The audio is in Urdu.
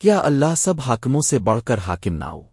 کیا اللہ سب حاکموں سے بڑھ کر حاکم نہ ہو؟